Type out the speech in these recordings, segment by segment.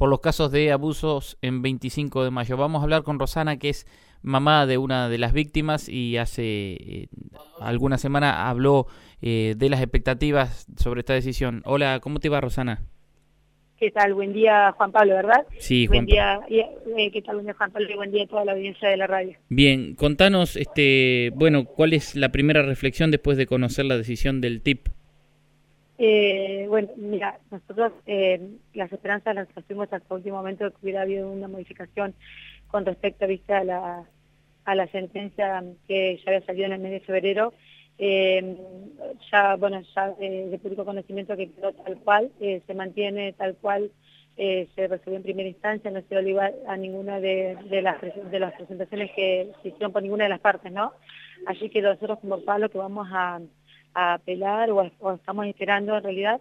por los casos de abusos en 25 de mayo. Vamos a hablar con Rosana, que es mamá de una de las víctimas y hace eh, alguna semana habló eh, de las expectativas sobre esta decisión. Hola, ¿cómo te va Rosana? ¿Qué tal? Buen día, Juan Pablo, ¿verdad? Sí, Juan Buen día, eh, ¿qué tal? Buen día, Juan Pablo, y buen día a toda la audiencia de la radio. Bien, contanos, este, bueno, ¿cuál es la primera reflexión después de conocer la decisión del TIP? Eh, bueno, mira, nosotros eh, las esperanzas las tuvimos hasta el último momento de que hubiera habido una modificación con respecto ¿viste, a, la, a la sentencia que ya había salido en el mes de febrero. Eh, ya, bueno, ya de público conocimiento que quedó tal cual, se mantiene tal cual, se resolvió en primera instancia, no se dio a ninguna de, de, las, de las presentaciones que se hicieron por ninguna de las partes, ¿no? Así que nosotros como Pablo que vamos a a apelar o, estamos esperando en realidad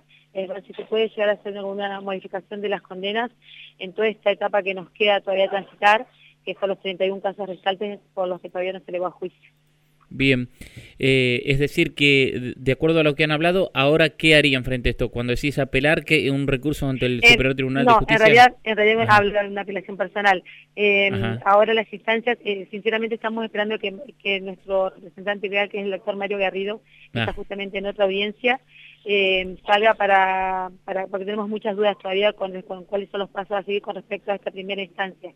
si se puede llegar a hacer alguna modificación de las condenas en toda esta etapa que nos queda todavía transitar, que son los 31 casos resaltes por los que todavía no se le va a juicio. Bien, eh, es decir que de acuerdo a lo que han hablado, ahora qué harían frente a esto cuando decís apelar que un recurso ante el Superior Tribunal de Justicia. No, en realidad, en realidad hablo de una apelación personal. Eh, ahora las instancias, eh, sinceramente estamos esperando que, que, nuestro representante real, que es el doctor Mario Garrido, que está ah. justamente en otra audiencia, eh, salga para, para, porque tenemos muchas dudas todavía con, con, cuáles son los pasos a seguir con respecto a esta primera instancia.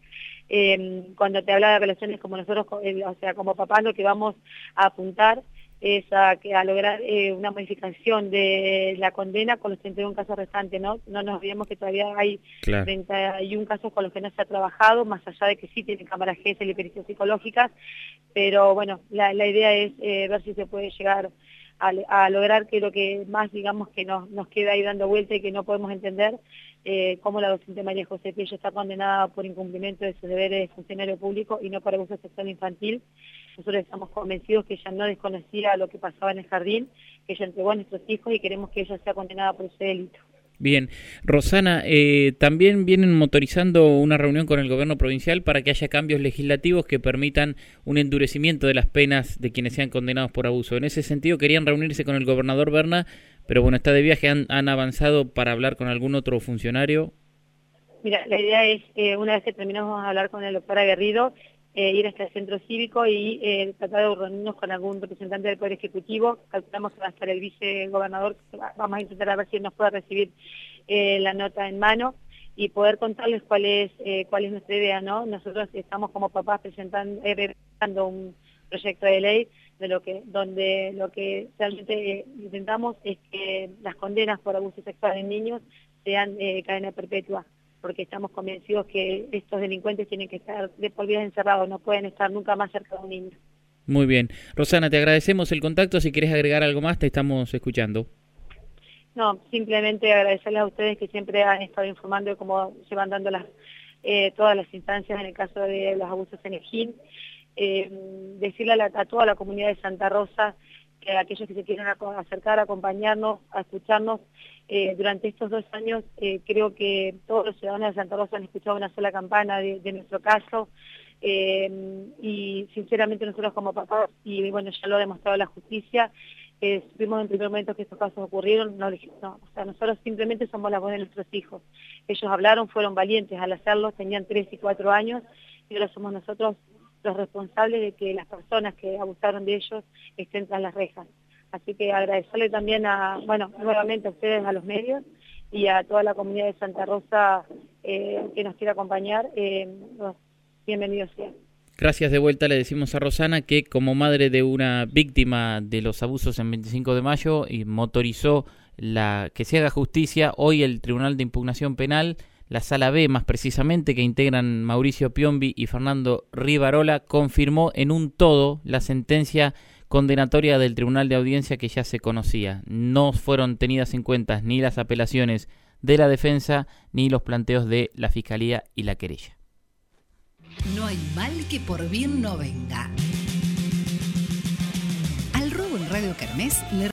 Eh, cuando te habla de relaciones como nosotros, eh, o sea, como papá, lo que vamos a apuntar es a, que, a lograr eh, una modificación de la condena con los 31 casos restantes, ¿no? No nos olvidemos que todavía hay claro. 31 casos con los que no se ha trabajado, más allá de que sí tienen cámaras GESEL y pericias psicológicas, pero bueno, la, la idea es eh, ver si se puede llegar a, lograr que lo que más, digamos, que nos, nos queda ahí dando vuelta y que no podemos entender, eh, cómo la docente María José Pillo está condenada por incumplimiento de sus deberes de funcionario público y no por abuso sexual infantil. Nosotros estamos convencidos que ella no desconocía lo que pasaba en el jardín, que ella entregó a nuestros hijos y queremos que ella sea condenada por ese delito. Bien, Rosana, eh, también vienen motorizando una reunión con el gobierno provincial para que haya cambios legislativos que permitan un endurecimiento de las penas de quienes sean condenados por abuso. En ese sentido, querían reunirse con el gobernador Berna, pero bueno, está de viaje, han, avanzado para hablar con algún otro funcionario. Mira, la idea es, eh, una vez que terminamos de hablar con el doctor Aguerrido, eh, ir hasta el centro cívico y eh, tratar de reunirnos con algún representante del Poder Ejecutivo. Calculamos que va a estar el vicegobernador, vamos a intentar a ver si nos puede recibir la nota en mano y poder contarles cuál es cuál es nuestra idea, ¿no? Nosotros estamos como papás presentando, presentando un proyecto de ley de lo que donde lo que realmente intentamos es que las condenas por abuso sexual en niños sean cadena perpetua porque estamos convencidos que estos delincuentes tienen que estar de por vida encerrados, no pueden estar nunca más cerca de un niño. Muy bien. Rosana, te agradecemos el contacto. Si quieres agregar algo más, te estamos escuchando. No, simplemente agradecerles a ustedes que siempre han estado informando de cómo se van dando las, eh, todas las instancias en el caso de los abusos en el Eh, decirle a, a toda la comunidad de Santa Rosa que aquellos que se quieren acercar, acompañarnos, a escucharnos, eh, durante estos dos años eh, creo que todos los ciudadanos de Santa Rosa han escuchado una sola campana de, nuestro caso eh, y sinceramente nosotros como papás, y bueno, ya lo ha demostrado la justicia, supimos en primer momento que estos casos ocurrieron, no, no, o sea, nosotros simplemente somos la voz de nuestros hijos. Ellos hablaron, fueron valientes al hacerlo, tenían tres y cuatro años, y ahora somos nosotros los responsables de que las personas que abusaron de ellos estén tras las rejas. Así que agradecerle también a, bueno, nuevamente a ustedes, a los medios y a toda la comunidad de Santa Rosa eh, que nos quiera acompañar. Eh, bienvenidos sean. Gracias de vuelta, le decimos a Rosana que como madre de una víctima de los abusos en 25 de mayo y motorizó la que se haga justicia, hoy el Tribunal de Impugnación Penal la Sala B más precisamente, que integran Mauricio Piombi y Fernando Rivarola, confirmó en un todo la sentencia condenatoria del Tribunal de Audiencia que ya se conocía. No fueron tenidas en cuenta ni las apelaciones de la defensa ni los planteos de la Fiscalía y la querella. No hay mal que por bien no venga. Al robo en Radio Kermés le